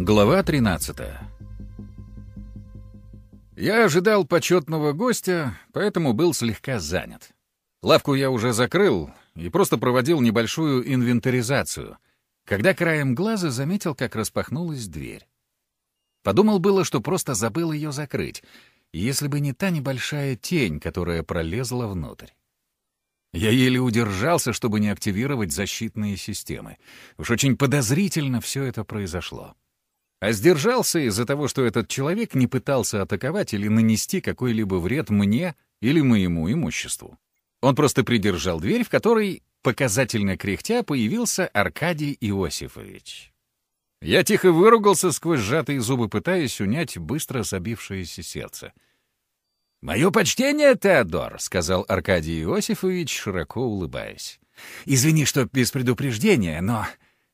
Глава 13 Я ожидал почетного гостя, поэтому был слегка занят. Лавку я уже закрыл и просто проводил небольшую инвентаризацию, когда краем глаза заметил, как распахнулась дверь. Подумал было, что просто забыл ее закрыть, если бы не та небольшая тень, которая пролезла внутрь. Я еле удержался, чтобы не активировать защитные системы. Уж очень подозрительно все это произошло. А сдержался из-за того, что этот человек не пытался атаковать или нанести какой-либо вред мне или моему имуществу. Он просто придержал дверь, в которой, показательно кряхтя, появился Аркадий Иосифович. Я тихо выругался сквозь сжатые зубы, пытаясь унять быстро забившееся сердце. «Мое почтение, Теодор», — сказал Аркадий Иосифович, широко улыбаясь. «Извини, что без предупреждения, но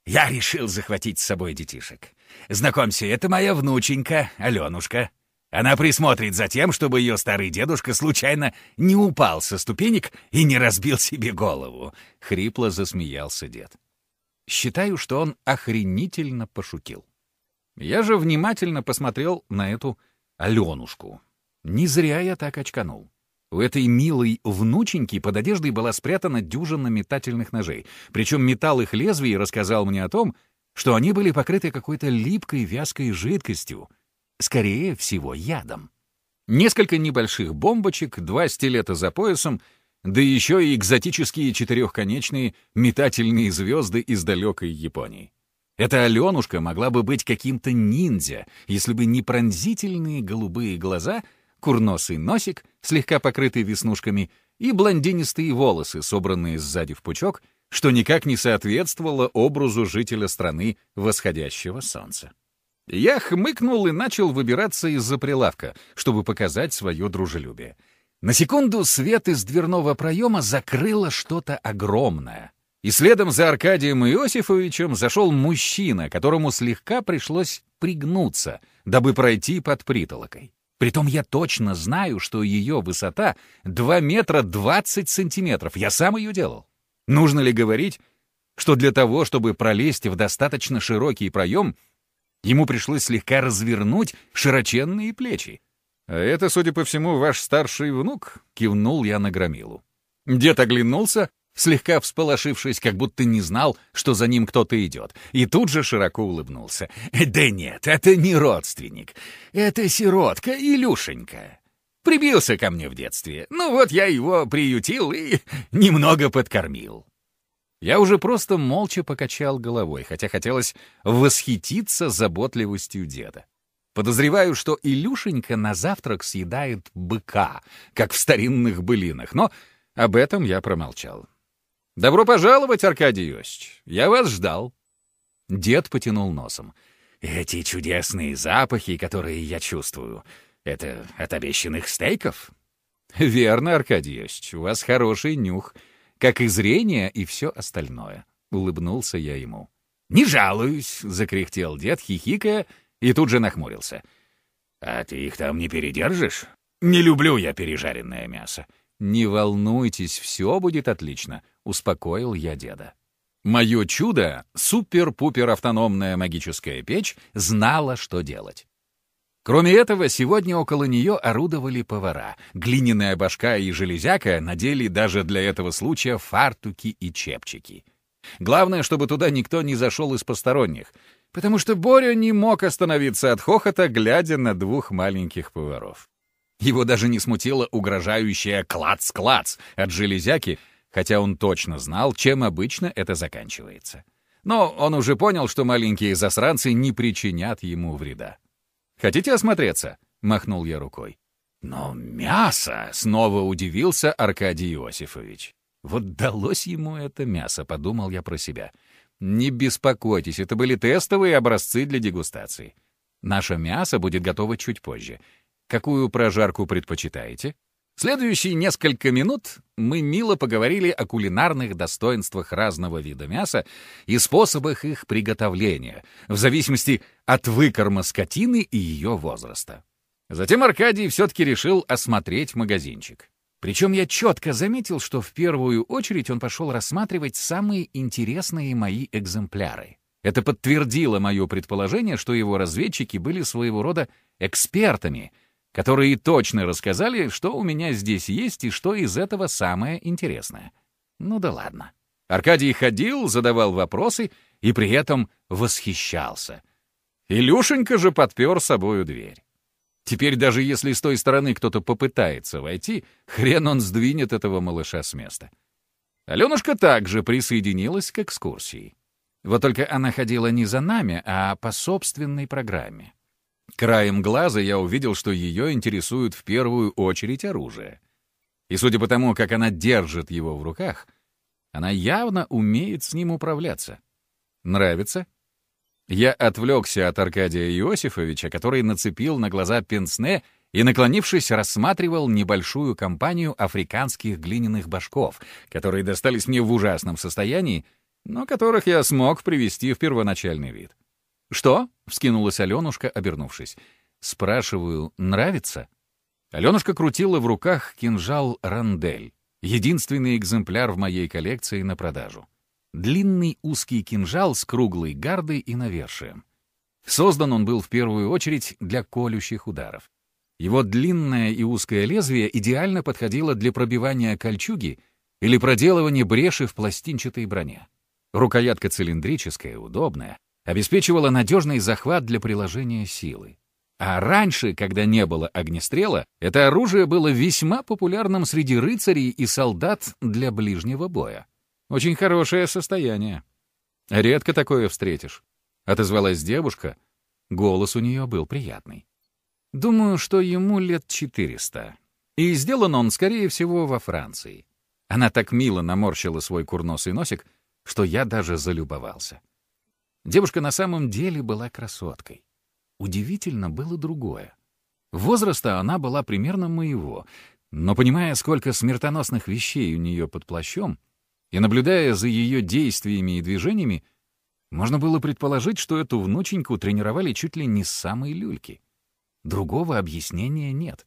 я решил захватить с собой детишек. Знакомься, это моя внученька, Аленушка. Она присмотрит за тем, чтобы ее старый дедушка случайно не упал со ступенек и не разбил себе голову. Хрипло засмеялся дед. Считаю, что он охренительно пошутил. Я же внимательно посмотрел на эту Аленушку. Не зря я так очканул. У этой милой внученьки под одеждой была спрятана дюжина метательных ножей. Причем металл их лезвий рассказал мне о том, что они были покрыты какой-то липкой вязкой жидкостью, скорее всего, ядом. Несколько небольших бомбочек, два стилета за поясом, да еще и экзотические четырехконечные метательные звезды из далекой Японии. Эта Аленушка могла бы быть каким-то ниндзя, если бы не пронзительные голубые глаза — курносый носик, слегка покрытый веснушками, и блондинистые волосы, собранные сзади в пучок, что никак не соответствовало образу жителя страны восходящего солнца. Я хмыкнул и начал выбираться из-за прилавка, чтобы показать свое дружелюбие. На секунду свет из дверного проема закрыло что-то огромное. И следом за Аркадием Иосифовичем зашел мужчина, которому слегка пришлось пригнуться, дабы пройти под притолокой. Притом я точно знаю, что ее высота 2 метра 20 сантиметров. Я сам ее делал. Нужно ли говорить, что для того, чтобы пролезть в достаточно широкий проем, ему пришлось слегка развернуть широченные плечи? «А это, судя по всему, ваш старший внук?» — кивнул я на громилу. Дед оглянулся, слегка всполошившись, как будто не знал, что за ним кто-то идет, и тут же широко улыбнулся. «Да нет, это не родственник. Это сиротка Илюшенька. Прибился ко мне в детстве. Ну вот я его приютил и немного подкормил». Я уже просто молча покачал головой, хотя хотелось восхититься заботливостью деда. Подозреваю, что Илюшенька на завтрак съедает быка, как в старинных былинах, но об этом я промолчал. «Добро пожаловать, Аркадий Иосич! Я вас ждал!» Дед потянул носом. «Эти чудесные запахи, которые я чувствую, это от обещанных стейков?» «Верно, Аркадий у вас хороший нюх, как и зрение, и все остальное», — улыбнулся я ему. «Не жалуюсь», — закряхтел дед, хихикая, и тут же нахмурился. «А ты их там не передержишь? Не люблю я пережаренное мясо». «Не волнуйтесь, все будет отлично», — успокоил я деда. Мое чудо, супер-пупер автономная магическая печь, знала, что делать. Кроме этого, сегодня около нее орудовали повара. Глиняная башка и железяка надели даже для этого случая фартуки и чепчики. Главное, чтобы туда никто не зашел из посторонних, потому что Боря не мог остановиться от хохота, глядя на двух маленьких поваров. Его даже не смутило угрожающее «клац-клац» от железяки — хотя он точно знал, чем обычно это заканчивается. Но он уже понял, что маленькие засранцы не причинят ему вреда. «Хотите осмотреться?» — махнул я рукой. «Но мясо!» — снова удивился Аркадий Иосифович. «Вот далось ему это мясо», — подумал я про себя. «Не беспокойтесь, это были тестовые образцы для дегустации. Наше мясо будет готово чуть позже. Какую прожарку предпочитаете?» Следующие несколько минут мы мило поговорили о кулинарных достоинствах разного вида мяса и способах их приготовления, в зависимости от выкорма скотины и ее возраста. Затем Аркадий все-таки решил осмотреть магазинчик. Причем я четко заметил, что в первую очередь он пошел рассматривать самые интересные мои экземпляры. Это подтвердило мое предположение, что его разведчики были своего рода экспертами, которые точно рассказали, что у меня здесь есть и что из этого самое интересное. Ну да ладно. Аркадий ходил, задавал вопросы и при этом восхищался. Илюшенька же подпер собою дверь. Теперь даже если с той стороны кто-то попытается войти, хрен он сдвинет этого малыша с места. Аленушка также присоединилась к экскурсии. Вот только она ходила не за нами, а по собственной программе. Краем глаза я увидел, что ее интересует в первую очередь оружие. И судя по тому, как она держит его в руках, она явно умеет с ним управляться. Нравится? Я отвлекся от Аркадия Иосифовича, который нацепил на глаза пенсне и, наклонившись, рассматривал небольшую компанию африканских глиняных башков, которые достались мне в ужасном состоянии, но которых я смог привести в первоначальный вид. «Что?» — вскинулась Аленушка, обернувшись. «Спрашиваю, нравится?» Аленушка крутила в руках кинжал «Рандель», единственный экземпляр в моей коллекции на продажу. Длинный узкий кинжал с круглой гардой и навершием. Создан он был в первую очередь для колющих ударов. Его длинное и узкое лезвие идеально подходило для пробивания кольчуги или проделывания бреши в пластинчатой броне. Рукоятка цилиндрическая, удобная, обеспечивала надежный захват для приложения силы. А раньше, когда не было огнестрела, это оружие было весьма популярным среди рыцарей и солдат для ближнего боя. Очень хорошее состояние. Редко такое встретишь. Отозвалась девушка. Голос у нее был приятный. Думаю, что ему лет 400. И сделан он, скорее всего, во Франции. Она так мило наморщила свой курносый носик, что я даже залюбовался. Девушка на самом деле была красоткой. Удивительно было другое. Возраста она была примерно моего, но понимая, сколько смертоносных вещей у нее под плащом, и наблюдая за ее действиями и движениями, можно было предположить, что эту внученьку тренировали чуть ли не с самой люльки. Другого объяснения нет.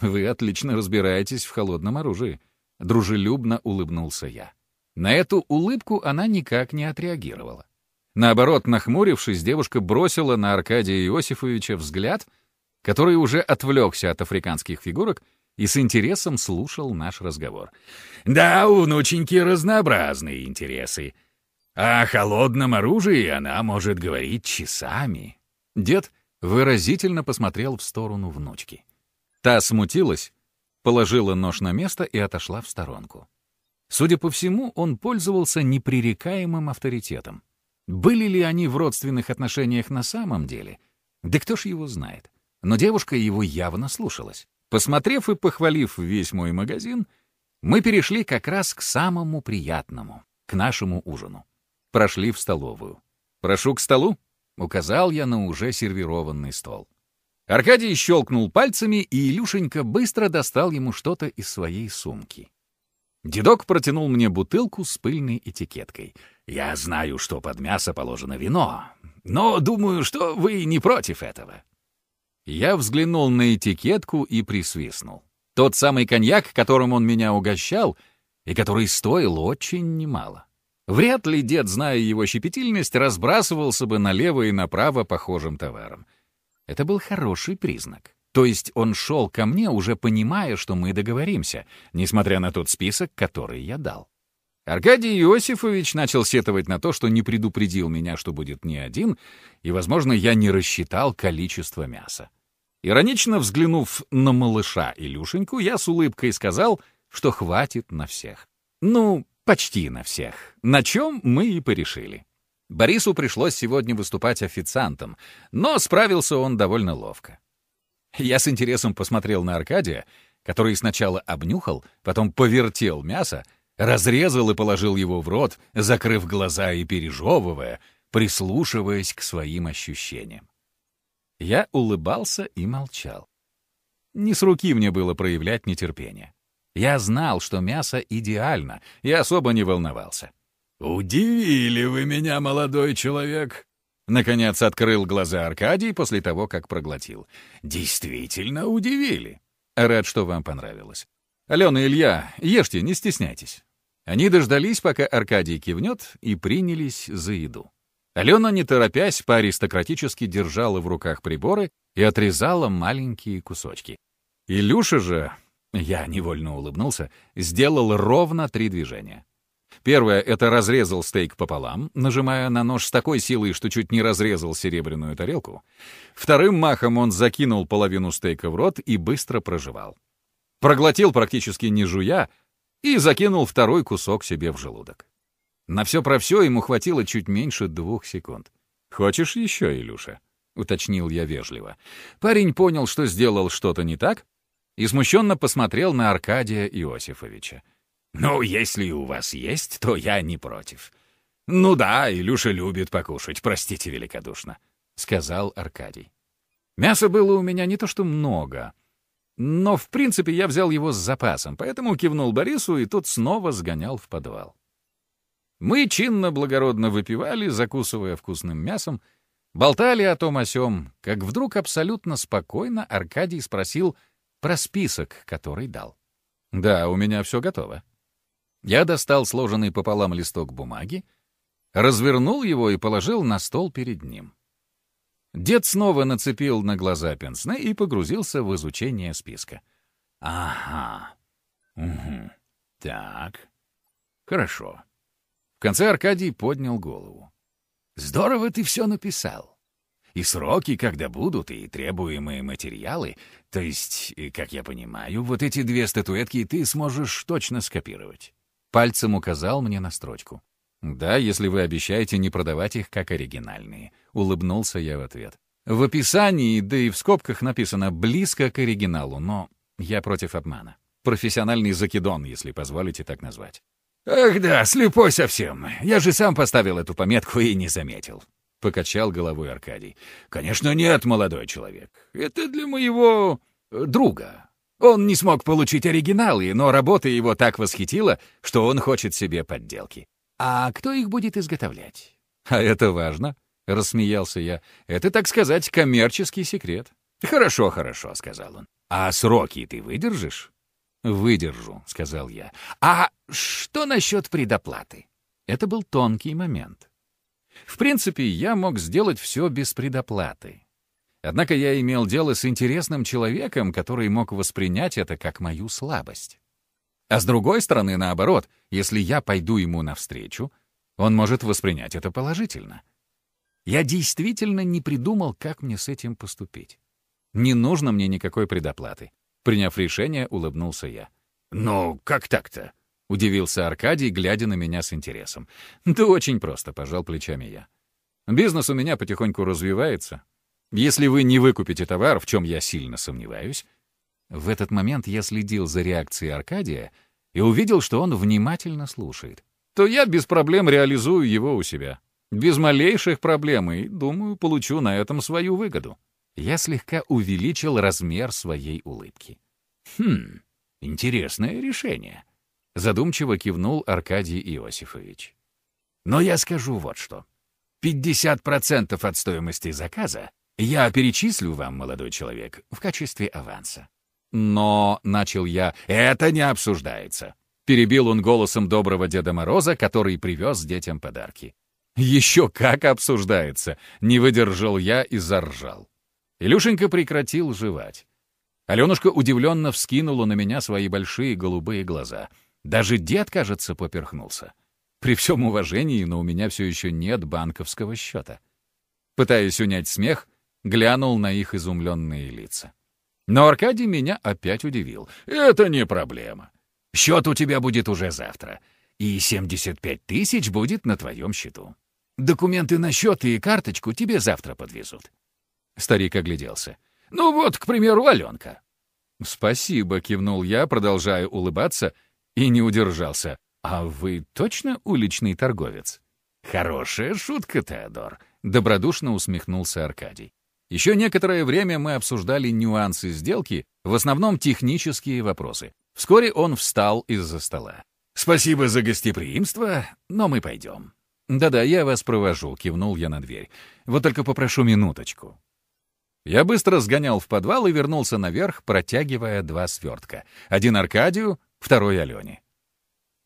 Вы отлично разбираетесь в холодном оружии. Дружелюбно улыбнулся я. На эту улыбку она никак не отреагировала. Наоборот, нахмурившись, девушка бросила на Аркадия Иосифовича взгляд, который уже отвлекся от африканских фигурок и с интересом слушал наш разговор. «Да, у внученьки разнообразные интересы. О холодном оружии она может говорить часами». Дед выразительно посмотрел в сторону внучки. Та смутилась, положила нож на место и отошла в сторонку. Судя по всему, он пользовался непререкаемым авторитетом. Были ли они в родственных отношениях на самом деле? Да кто ж его знает. Но девушка его явно слушалась. Посмотрев и похвалив весь мой магазин, мы перешли как раз к самому приятному, к нашему ужину. Прошли в столовую. «Прошу к столу», — указал я на уже сервированный стол. Аркадий щелкнул пальцами, и Илюшенька быстро достал ему что-то из своей сумки. Дедок протянул мне бутылку с пыльной этикеткой. «Я знаю, что под мясо положено вино, но думаю, что вы не против этого». Я взглянул на этикетку и присвистнул. Тот самый коньяк, которым он меня угощал, и который стоил очень немало. Вряд ли дед, зная его щепетильность, разбрасывался бы налево и направо похожим товаром. Это был хороший признак. То есть он шел ко мне, уже понимая, что мы договоримся, несмотря на тот список, который я дал. Аркадий Иосифович начал сетовать на то, что не предупредил меня, что будет не один, и, возможно, я не рассчитал количество мяса. Иронично взглянув на малыша Илюшеньку, я с улыбкой сказал, что хватит на всех. Ну, почти на всех. На чем мы и порешили. Борису пришлось сегодня выступать официантом, но справился он довольно ловко. Я с интересом посмотрел на Аркадия, который сначала обнюхал, потом повертел мясо, разрезал и положил его в рот, закрыв глаза и пережевывая, прислушиваясь к своим ощущениям. Я улыбался и молчал. Не с руки мне было проявлять нетерпение. Я знал, что мясо идеально, и особо не волновался. «Удивили вы меня, молодой человек!» Наконец открыл глаза Аркадий после того, как проглотил. «Действительно удивили!» «Рад, что вам понравилось. Алена и Илья, ешьте, не стесняйтесь». Они дождались, пока Аркадий кивнет, и принялись за еду. Алена, не торопясь, по-аристократически держала в руках приборы и отрезала маленькие кусочки. Илюша же, я невольно улыбнулся, сделал ровно три движения. Первое — это разрезал стейк пополам, нажимая на нож с такой силой, что чуть не разрезал серебряную тарелку. Вторым махом он закинул половину стейка в рот и быстро прожевал. Проглотил практически не жуя и закинул второй кусок себе в желудок. На все про все ему хватило чуть меньше двух секунд. «Хочешь еще, Илюша?» — уточнил я вежливо. Парень понял, что сделал что-то не так, и смущенно посмотрел на Аркадия Иосифовича. «Ну, если у вас есть, то я не против». «Ну да, Илюша любит покушать, простите великодушно», — сказал Аркадий. Мяса было у меня не то что много, но, в принципе, я взял его с запасом, поэтому кивнул Борису, и тот снова сгонял в подвал. Мы чинно-благородно выпивали, закусывая вкусным мясом, болтали о том о сём, как вдруг абсолютно спокойно Аркадий спросил про список, который дал. «Да, у меня все готово». Я достал сложенный пополам листок бумаги, развернул его и положил на стол перед ним. Дед снова нацепил на глаза пенсне и погрузился в изучение списка. «Ага. Угу. Так. Хорошо». В конце Аркадий поднял голову. «Здорово ты все написал. И сроки, когда будут, и требуемые материалы. То есть, как я понимаю, вот эти две статуэтки ты сможешь точно скопировать. Пальцем указал мне на строчку. «Да, если вы обещаете не продавать их как оригинальные», — улыбнулся я в ответ. В описании, да и в скобках написано «близко к оригиналу», но я против обмана. Профессиональный закидон, если позволите так назвать. «Ах да, слепой совсем. Я же сам поставил эту пометку и не заметил», — покачал головой Аркадий. «Конечно нет, молодой человек. Это для моего э, друга. Он не смог получить оригиналы, но работа его так восхитила, что он хочет себе подделки. А кто их будет изготовлять? А это важно, — рассмеялся я. Это, так сказать, коммерческий секрет. Хорошо, хорошо, — сказал он. А сроки ты выдержишь? Выдержу, — сказал я. А что насчет предоплаты? Это был тонкий момент. В принципе, я мог сделать все без предоплаты. Однако я имел дело с интересным человеком, который мог воспринять это как мою слабость. А с другой стороны, наоборот, если я пойду ему навстречу, он может воспринять это положительно. Я действительно не придумал, как мне с этим поступить. Не нужно мне никакой предоплаты. Приняв решение, улыбнулся я. «Ну, как так-то?» — удивился Аркадий, глядя на меня с интересом. «Да очень просто», — пожал плечами я. «Бизнес у меня потихоньку развивается, если вы не выкупите товар, в чем я сильно сомневаюсь, в этот момент я следил за реакцией Аркадия и увидел, что он внимательно слушает, то я без проблем реализую его у себя. Без малейших проблем и, думаю, получу на этом свою выгоду. Я слегка увеличил размер своей улыбки. Хм, интересное решение. Задумчиво кивнул Аркадий Иосифович. Но я скажу вот что. 50% от стоимости заказа я перечислю вам, молодой человек, в качестве аванса. Но, — начал я, — это не обсуждается. Перебил он голосом доброго Деда Мороза, который привез детям подарки. Еще как обсуждается! Не выдержал я и заржал. Илюшенька прекратил жевать. Аленушка удивленно вскинула на меня свои большие голубые глаза. Даже дед, кажется, поперхнулся. При всем уважении, но у меня все еще нет банковского счета. Пытаясь унять смех, глянул на их изумленные лица. Но Аркадий меня опять удивил. «Это не проблема. Счет у тебя будет уже завтра, и 75 тысяч будет на твоем счету. Документы на счет и карточку тебе завтра подвезут». Старик огляделся. «Ну вот, к примеру, Аленка». «Спасибо», — кивнул я, продолжая улыбаться, и не удержался. «А вы точно уличный торговец?» «Хорошая шутка, Теодор», — добродушно усмехнулся Аркадий. Еще некоторое время мы обсуждали нюансы сделки, в основном технические вопросы. Вскоре он встал из-за стола. «Спасибо за гостеприимство, но мы пойдем». «Да-да, я вас провожу», — кивнул я на дверь. «Вот только попрошу минуточку». Я быстро сгонял в подвал и вернулся наверх, протягивая два свертка. Один Аркадию, второй Алене.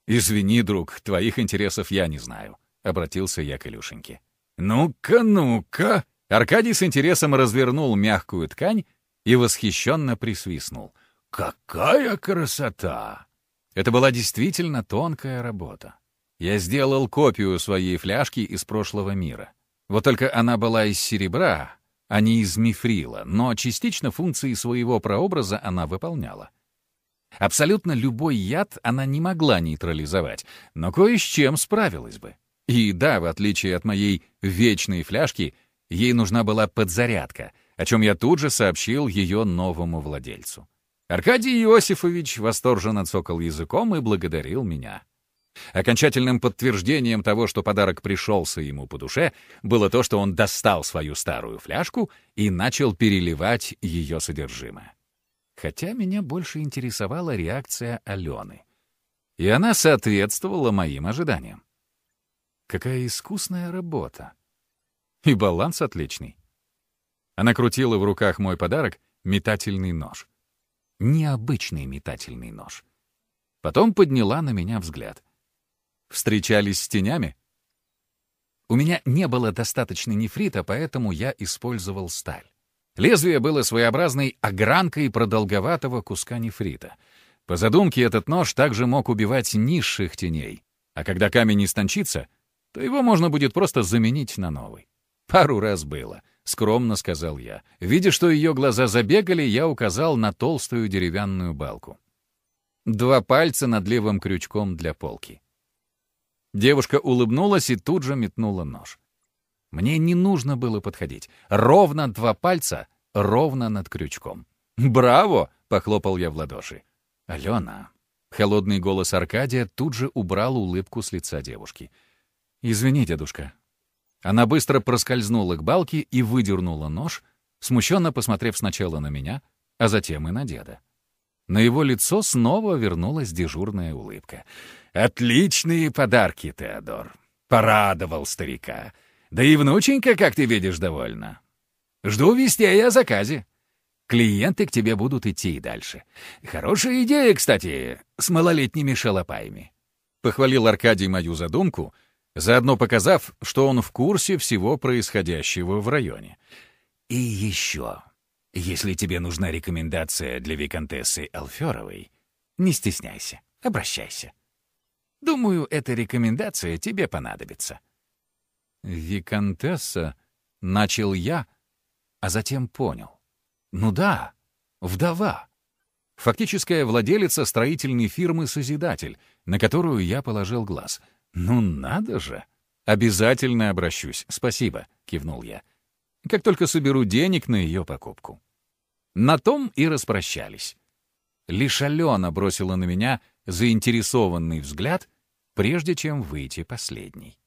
«Извини, друг, твоих интересов я не знаю», — обратился я к Илюшеньке. «Ну-ка, ну-ка!» Аркадий с интересом развернул мягкую ткань и восхищенно присвистнул. «Какая красота!» Это была действительно тонкая работа. Я сделал копию своей фляжки из прошлого мира. Вот только она была из серебра, а не из мифрила, но частично функции своего прообраза она выполняла. Абсолютно любой яд она не могла нейтрализовать, но кое с чем справилась бы. И да, в отличие от моей вечной фляжки, ей нужна была подзарядка, о чем я тут же сообщил ее новому владельцу. Аркадий Иосифович восторженно цокал языком и благодарил меня. Окончательным подтверждением того, что подарок пришелся ему по душе, было то, что он достал свою старую фляжку и начал переливать ее содержимое. Хотя меня больше интересовала реакция Алены. И она соответствовала моим ожиданиям. Какая искусная работа. И баланс отличный. Она крутила в руках мой подарок — метательный нож. Необычный метательный нож. Потом подняла на меня взгляд. Встречались с тенями? У меня не было достаточно нефрита, поэтому я использовал сталь. Лезвие было своеобразной огранкой продолговатого куска нефрита. По задумке, этот нож также мог убивать низших теней, а когда камень истончится, то его можно будет просто заменить на новый. Пару раз было, скромно сказал я. Видя, что ее глаза забегали, я указал на толстую деревянную балку. Два пальца над левым крючком для полки. Девушка улыбнулась и тут же метнула нож. Мне не нужно было подходить. Ровно два пальца, ровно над крючком. «Браво!» — похлопал я в ладоши. «Алена!» — холодный голос Аркадия тут же убрал улыбку с лица девушки. «Извини, дедушка». Она быстро проскользнула к балке и выдернула нож, смущенно посмотрев сначала на меня, а затем и на деда. На его лицо снова вернулась дежурная улыбка. «Отличные подарки, Теодор!» Порадовал старика. «Да и внученька, как ты видишь, довольна. Жду вестей о заказе. Клиенты к тебе будут идти и дальше. Хорошая идея, кстати, с малолетними шалопаями». Похвалил Аркадий мою задумку, заодно показав, что он в курсе всего происходящего в районе. «И еще...» Если тебе нужна рекомендация для виконтессы Алферовой, не стесняйся, обращайся. Думаю, эта рекомендация тебе понадобится». «Виконтесса?» — начал я, а затем понял. «Ну да, вдова. Фактическая владелица строительной фирмы «Созидатель», на которую я положил глаз. Ну надо же! Обязательно обращусь, спасибо», — кивнул я как только соберу денег на ее покупку. На том и распрощались. Лишь Алена бросила на меня заинтересованный взгляд, прежде чем выйти последней.